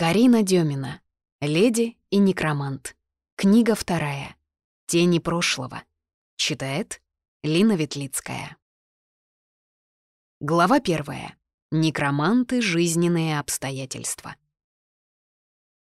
Карина Демина. Леди и некромант. Книга вторая. Тени прошлого. Читает Лина Ветлицкая. Глава первая. Некроманты. Жизненные обстоятельства.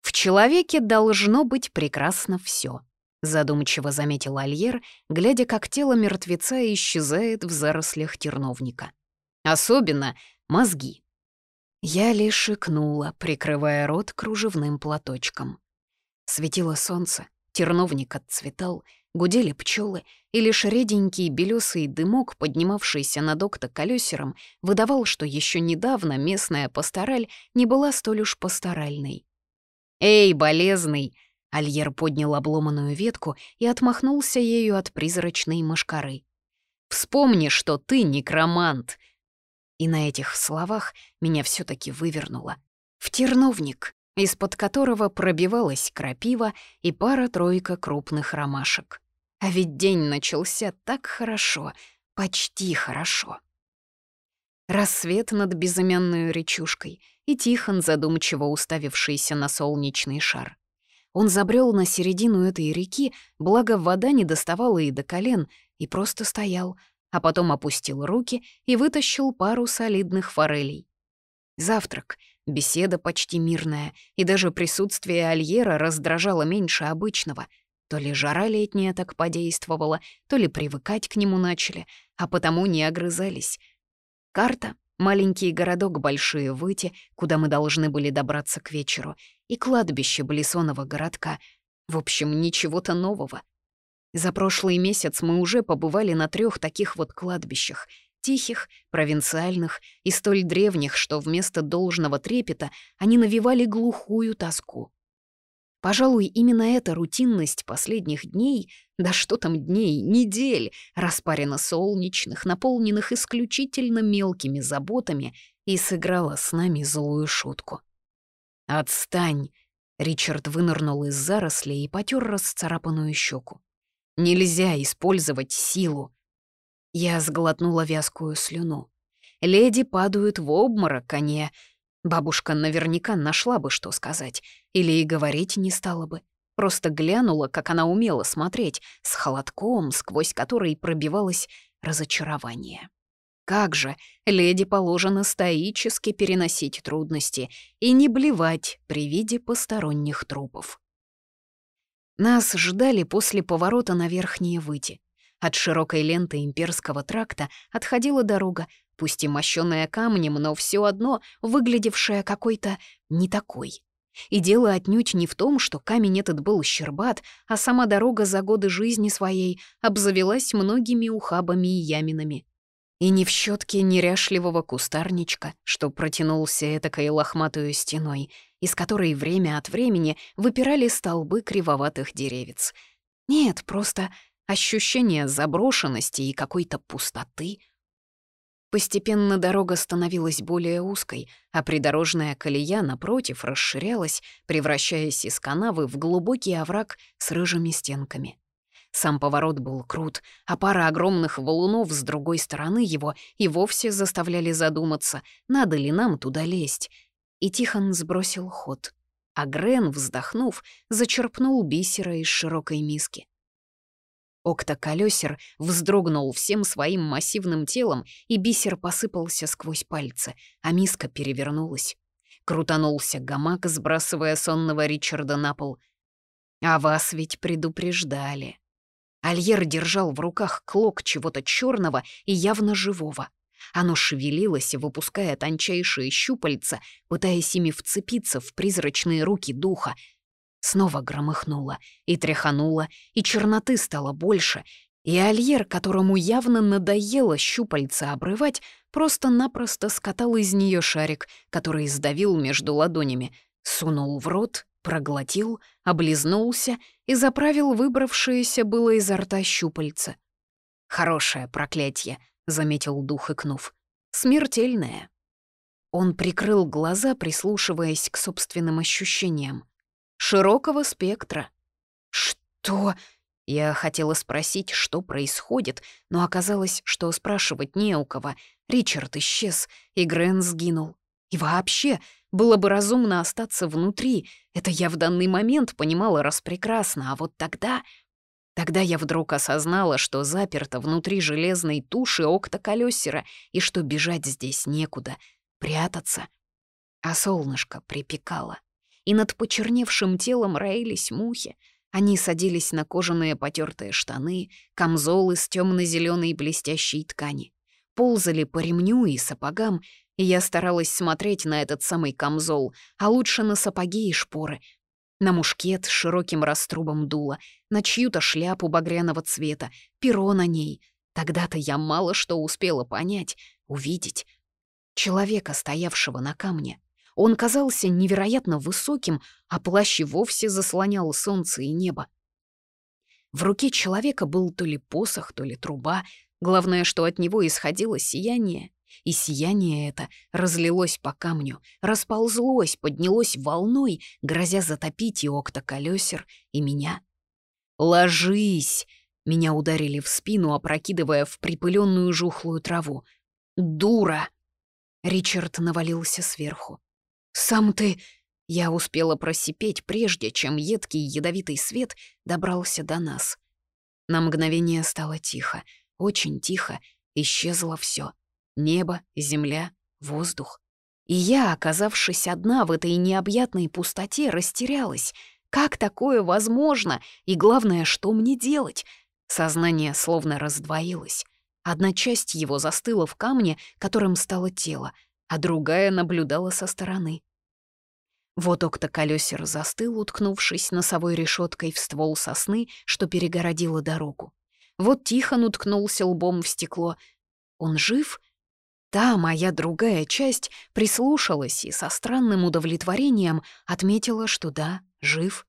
В человеке должно быть прекрасно все, задумчиво заметил Альер, глядя, как тело мертвеца исчезает в зарослях терновника. Особенно мозги. Я лишь икнула, прикрывая рот кружевным платочком. Светило солнце, терновник отцветал, гудели пчелы, и лишь реденький белесый дымок, поднимавшийся над колесером, выдавал, что еще недавно местная пастораль не была столь уж пасторальной. «Эй, болезный!» Альер поднял обломанную ветку и отмахнулся ею от призрачной мошкары. «Вспомни, что ты некромант, и на этих словах меня все таки вывернуло. В терновник, из-под которого пробивалась крапива и пара-тройка крупных ромашек. А ведь день начался так хорошо, почти хорошо. Рассвет над безымянной речушкой и Тихон, задумчиво уставившийся на солнечный шар. Он забрел на середину этой реки, благо вода не доставала и до колен, и просто стоял, а потом опустил руки и вытащил пару солидных форелей. Завтрак, беседа почти мирная, и даже присутствие Альера раздражало меньше обычного. То ли жара летняя так подействовала, то ли привыкать к нему начали, а потому не огрызались. Карта — маленький городок Большие Выти, куда мы должны были добраться к вечеру, и кладбище Блесонова городка. В общем, ничего-то нового. За прошлый месяц мы уже побывали на трех таких вот кладбищах — тихих, провинциальных и столь древних, что вместо должного трепета они навевали глухую тоску. Пожалуй, именно эта рутинность последних дней, да что там дней, недель, распарено солнечных, наполненных исключительно мелкими заботами, и сыграла с нами злую шутку. «Отстань!» — Ричард вынырнул из зарослей и потер расцарапанную щеку. Нельзя использовать силу. Я сглотнула вязкую слюну. Леди падают в обморок, а не... Бабушка наверняка нашла бы, что сказать. Или и говорить не стала бы. Просто глянула, как она умела смотреть, с холодком, сквозь который пробивалось разочарование. Как же, леди положено стоически переносить трудности и не блевать при виде посторонних трупов. Нас ждали после поворота на Верхние Выти. От широкой ленты имперского тракта отходила дорога, пусть и мощёная камнем, но все одно выглядевшая какой-то не такой. И дело отнюдь не в том, что камень этот был щербат, а сама дорога за годы жизни своей обзавелась многими ухабами и яминами. И не в щетке неряшливого кустарничка, что протянулся этакой лохматую стеной, из которой время от времени выпирали столбы кривоватых деревец. Нет, просто ощущение заброшенности и какой-то пустоты. Постепенно дорога становилась более узкой, а придорожная колея, напротив, расширялась, превращаясь из канавы в глубокий овраг с рыжими стенками. Сам поворот был крут, а пара огромных валунов с другой стороны его и вовсе заставляли задуматься, надо ли нам туда лезть. И Тихон сбросил ход. А Грен, вздохнув, зачерпнул бисера из широкой миски. Окта-колёсер вздрогнул всем своим массивным телом, и бисер посыпался сквозь пальцы, а миска перевернулась. Крутанулся гамак, сбрасывая сонного Ричарда на пол. «А вас ведь предупреждали», Альер держал в руках клок чего-то черного и явно живого. Оно шевелилось, выпуская тончайшие щупальца, пытаясь ими вцепиться в призрачные руки духа. Снова громыхнуло и тряхануло, и черноты стало больше, и Альер, которому явно надоело щупальца обрывать, просто-напросто скатал из нее шарик, который сдавил между ладонями, сунул в рот проглотил, облизнулся и заправил выбравшееся было изо рта щупальца. «Хорошее проклятие», — заметил дух, икнув. «Смертельное». Он прикрыл глаза, прислушиваясь к собственным ощущениям. «Широкого спектра». «Что?» Я хотела спросить, что происходит, но оказалось, что спрашивать не у кого. Ричард исчез, и Грен сгинул. И вообще, Было бы разумно остаться внутри. Это я в данный момент понимала распрекрасно, а вот тогда... Тогда я вдруг осознала, что заперта внутри железной туши октоколесера и что бежать здесь некуда, прятаться. А солнышко припекало. И над почерневшим телом роились мухи. Они садились на кожаные потертые штаны, камзолы с темно-зеленой блестящей ткани. Ползали по ремню и сапогам, и я старалась смотреть на этот самый камзол, а лучше на сапоги и шпоры, на мушкет с широким раструбом дула, на чью-то шляпу багряного цвета, перо на ней. Тогда-то я мало что успела понять, увидеть. Человека, стоявшего на камне. Он казался невероятно высоким, а плащ и вовсе заслонял солнце и небо. В руке человека был то ли посох, то ли труба. Главное, что от него исходило сияние. И сияние это разлилось по камню, расползлось, поднялось волной, грозя затопить и октоколесер, и меня. «Ложись!» — меня ударили в спину, опрокидывая в припыленную жухлую траву. «Дура!» Ричард навалился сверху. «Сам ты...» Я успела просипеть, прежде чем едкий ядовитый свет добрался до нас. На мгновение стало тихо, очень тихо, исчезло все. Небо, земля, воздух. И я, оказавшись одна в этой необъятной пустоте, растерялась. Как такое возможно? И главное, что мне делать? Сознание словно раздвоилось. Одна часть его застыла в камне, которым стало тело, а другая наблюдала со стороны. Вот октоколесер застыл, уткнувшись носовой решеткой в ствол сосны, что перегородило дорогу. Вот Тихон уткнулся лбом в стекло. Он жив? Та, моя другая часть, прислушалась и со странным удовлетворением отметила, что да, жив.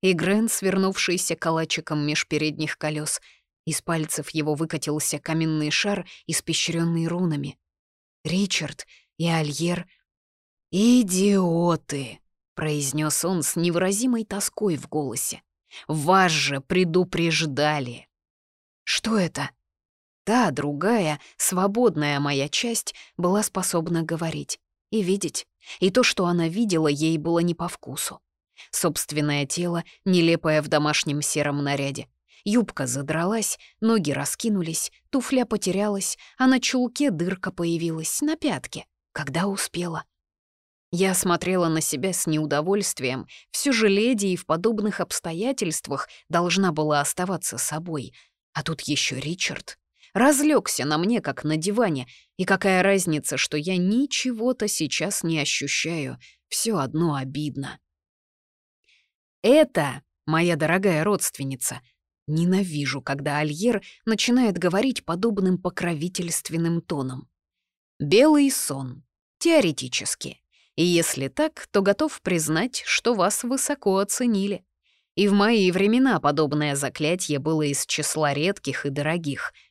И Грен, свернувшийся калачиком меж передних колес, из пальцев его выкатился каменный шар, испещренный рунами. Ричард и Альер — идиоты, произнес он с невыразимой тоской в голосе. Вас же предупреждали. Что это? Та, другая, свободная моя часть была способна говорить и видеть, и то, что она видела, ей было не по вкусу. Собственное тело, нелепое в домашнем сером наряде. Юбка задралась, ноги раскинулись, туфля потерялась, а на чулке дырка появилась на пятке, когда успела. Я смотрела на себя с неудовольствием. Все же леди и в подобных обстоятельствах должна была оставаться собой. А тут еще Ричард разлегся на мне, как на диване, и какая разница, что я ничего-то сейчас не ощущаю, все одно обидно. Это, моя дорогая родственница, ненавижу, когда Альер начинает говорить подобным покровительственным тоном. Белый сон, теоретически. И если так, то готов признать, что вас высоко оценили. И в мои времена подобное заклятие было из числа редких и дорогих —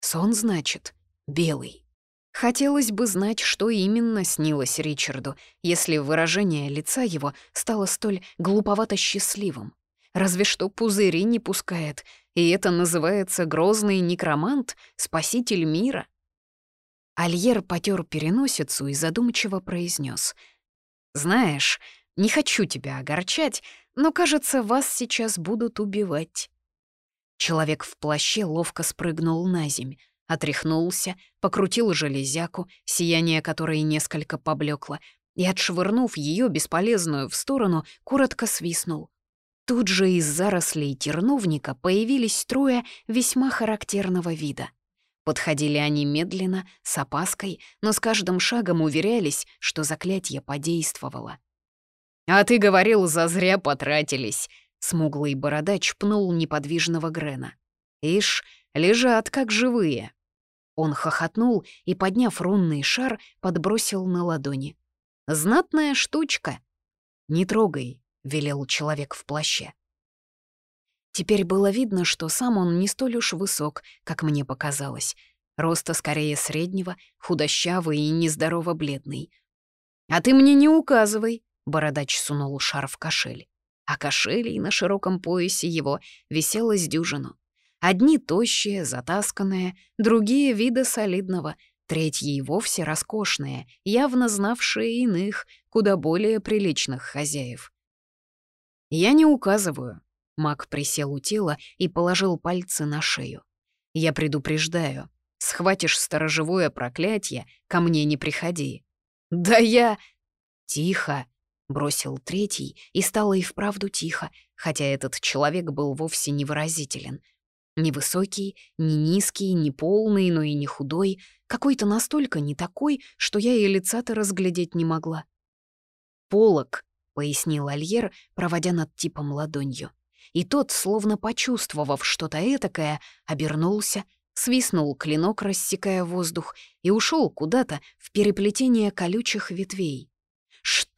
Сон, значит, белый. Хотелось бы знать, что именно снилось Ричарду, если выражение лица его стало столь глуповато счастливым. Разве что пузыри не пускает, и это называется грозный некромант, спаситель мира. Альер потер переносицу и задумчиво произнес: «Знаешь, не хочу тебя огорчать, но, кажется, вас сейчас будут убивать. Человек в плаще ловко спрыгнул на земь, отряхнулся, покрутил железяку, сияние которой несколько поблекло, и, отшвырнув ее бесполезную в сторону, коротко свистнул. Тут же из зарослей терновника появились трое весьма характерного вида. Подходили они медленно, с опаской, но с каждым шагом уверялись, что заклятие подействовало. «А ты говорил, зазря потратились», Смуглый бородач пнул неподвижного Грена. «Ишь, лежат как живые!» Он хохотнул и, подняв рунный шар, подбросил на ладони. «Знатная штучка!» «Не трогай», — велел человек в плаще. Теперь было видно, что сам он не столь уж высок, как мне показалось. Роста скорее среднего, худощавый и нездорово бледный. «А ты мне не указывай», — бородач сунул шар в кошель а кошелей на широком поясе его висело с дюжину. Одни тощие, затасканные, другие вида солидного, третьи и вовсе роскошные, явно знавшие иных, куда более приличных хозяев. «Я не указываю». Маг присел у тела и положил пальцы на шею. «Я предупреждаю. Схватишь сторожевое проклятие, ко мне не приходи». «Да я...» «Тихо», — бросил третий, и стало и вправду тихо, хотя этот человек был вовсе невыразителен. Невысокий, не низкий, не полный, но и не худой, какой-то настолько не такой, что я и лица-то разглядеть не могла. «Полок», — пояснил Альер, проводя над типом ладонью. И тот, словно почувствовав что-то этакое, обернулся, свистнул клинок, рассекая воздух, и ушел куда-то в переплетение колючих ветвей.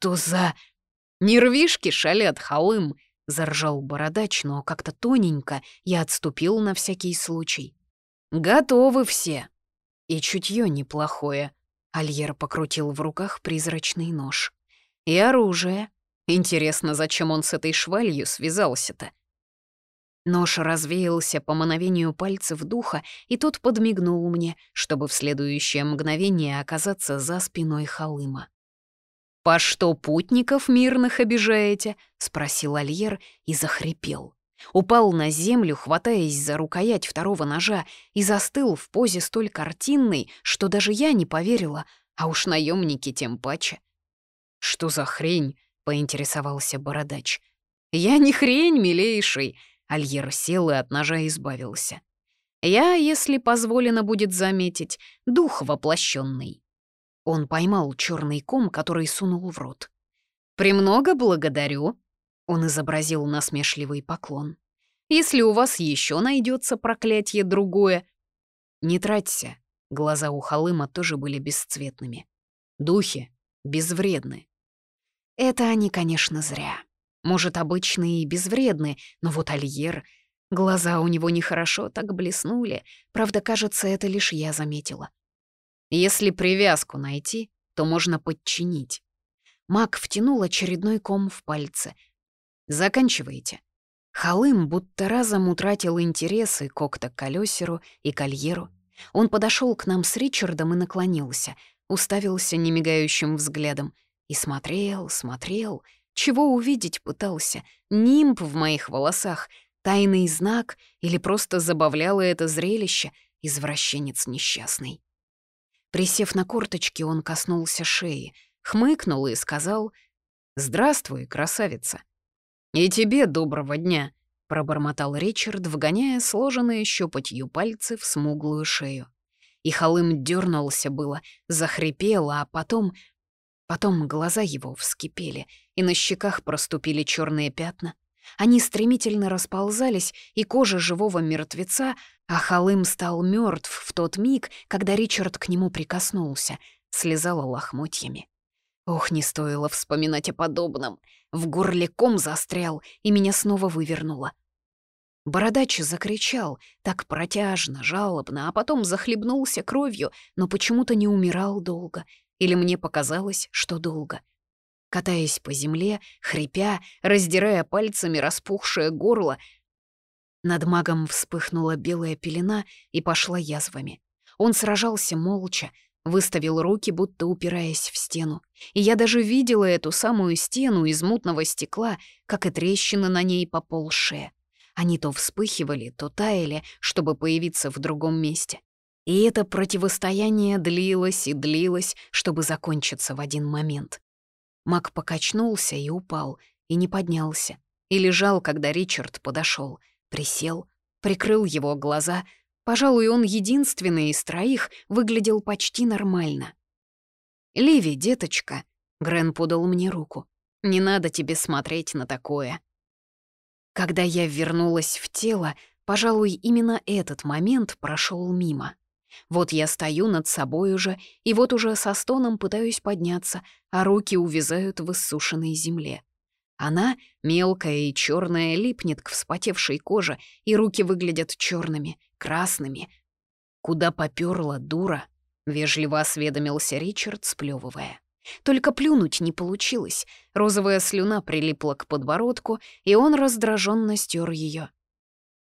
«Что за...» «Нервишки шалят, халым!» — заржал бородач, но как-то тоненько я отступил на всякий случай. «Готовы все!» И чутье неплохое. Альер покрутил в руках призрачный нож. И оружие. Интересно, зачем он с этой швалью связался-то? Нож развеялся по мановению пальцев духа, и тот подмигнул мне, чтобы в следующее мгновение оказаться за спиной Халыма. «По что путников мирных обижаете?» — спросил Альер и захрипел. Упал на землю, хватаясь за рукоять второго ножа, и застыл в позе столь картинной, что даже я не поверила, а уж наемники тем паче. «Что за хрень?» — поинтересовался бородач. «Я не хрень, милейший!» — Альер сел и от ножа избавился. «Я, если позволено будет заметить, дух воплощенный. Он поймал черный ком, который сунул в рот. «Премного благодарю», — он изобразил насмешливый поклон. «Если у вас еще найдется проклятие другое...» «Не траться», — глаза у Халыма тоже были бесцветными. «Духи безвредны». Это они, конечно, зря. Может, обычные и безвредны, но вот Альер... Глаза у него нехорошо так блеснули. Правда, кажется, это лишь я заметила. Если привязку найти, то можно подчинить. Маг втянул очередной ком в пальцы. Заканчивайте. Халым будто разом утратил интересы к Окта-колесеру и Кольеру. Он подошел к нам с Ричардом и наклонился, уставился немигающим взглядом и смотрел, смотрел, чего увидеть пытался, нимб в моих волосах, тайный знак или просто забавляло это зрелище, извращенец несчастный. Присев на корточки, он коснулся шеи, хмыкнул и сказал «Здравствуй, красавица». «И тебе доброго дня», — пробормотал Ричард, вгоняя сложенные щепотью пальцы в смуглую шею. И холым дернулся было, захрипел, а потом... Потом глаза его вскипели, и на щеках проступили черные пятна. Они стремительно расползались, и кожа живого мертвеца, а Халым стал мертв в тот миг, когда Ричард к нему прикоснулся, слезала лохмотьями. Ох, не стоило вспоминать о подобном. В горле ком застрял, и меня снова вывернуло. Бородач закричал, так протяжно, жалобно, а потом захлебнулся кровью, но почему-то не умирал долго. Или мне показалось, что долго — катаясь по земле, хрипя, раздирая пальцами распухшее горло. Над магом вспыхнула белая пелена и пошла язвами. Он сражался молча, выставил руки, будто упираясь в стену. И я даже видела эту самую стену из мутного стекла, как и трещины на ней по полше. Они то вспыхивали, то таяли, чтобы появиться в другом месте. И это противостояние длилось и длилось, чтобы закончиться в один момент. Мак покачнулся и упал, и не поднялся, и лежал, когда Ричард подошел, присел, прикрыл его глаза. Пожалуй, он единственный из троих выглядел почти нормально. «Ливи, деточка», — Грен подал мне руку, — «не надо тебе смотреть на такое». Когда я вернулась в тело, пожалуй, именно этот момент прошел мимо. Вот я стою над собой уже, и вот уже со стоном пытаюсь подняться, а руки увязают в иссушенной земле. Она, мелкая и черная, липнет к вспотевшей коже, и руки выглядят черными, красными. «Куда попёрла, дура?» — вежливо осведомился Ричард, сплёвывая. Только плюнуть не получилось. Розовая слюна прилипла к подбородку, и он раздраженно стер ее.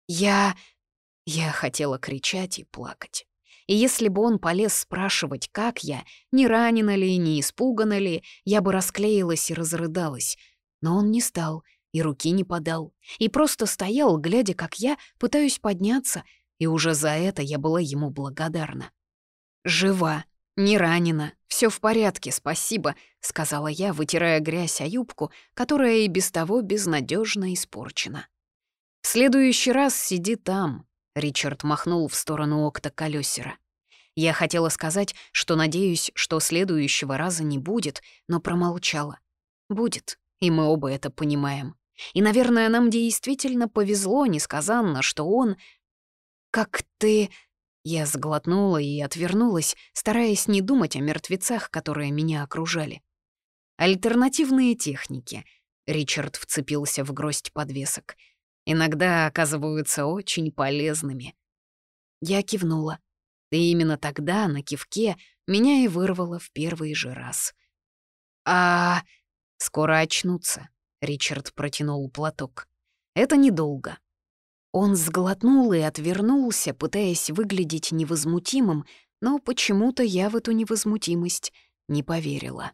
«Я...» Я хотела кричать и плакать. И если бы он полез спрашивать, как я, не ранена ли, не испугана ли, я бы расклеилась и разрыдалась. Но он не стал и руки не подал, и просто стоял, глядя, как я пытаюсь подняться, и уже за это я была ему благодарна. «Жива, не ранена, все в порядке, спасибо», — сказала я, вытирая грязь о юбку, которая и без того безнадежно испорчена. «В следующий раз сиди там», — Ричард махнул в сторону окта колесера. Я хотела сказать, что надеюсь, что следующего раза не будет, но промолчала. Будет, и мы оба это понимаем. И, наверное, нам действительно повезло несказанно, что он... «Как ты...» Я сглотнула и отвернулась, стараясь не думать о мертвецах, которые меня окружали. «Альтернативные техники», — Ричард вцепился в гроздь подвесок, «иногда оказываются очень полезными». Я кивнула. И именно тогда, на кивке, меня и вырвало в первый же раз. «А...» «Скоро очнутся», — Ричард протянул платок. «Это недолго. Он сглотнул и отвернулся, пытаясь выглядеть невозмутимым, но почему-то я в эту невозмутимость не поверила.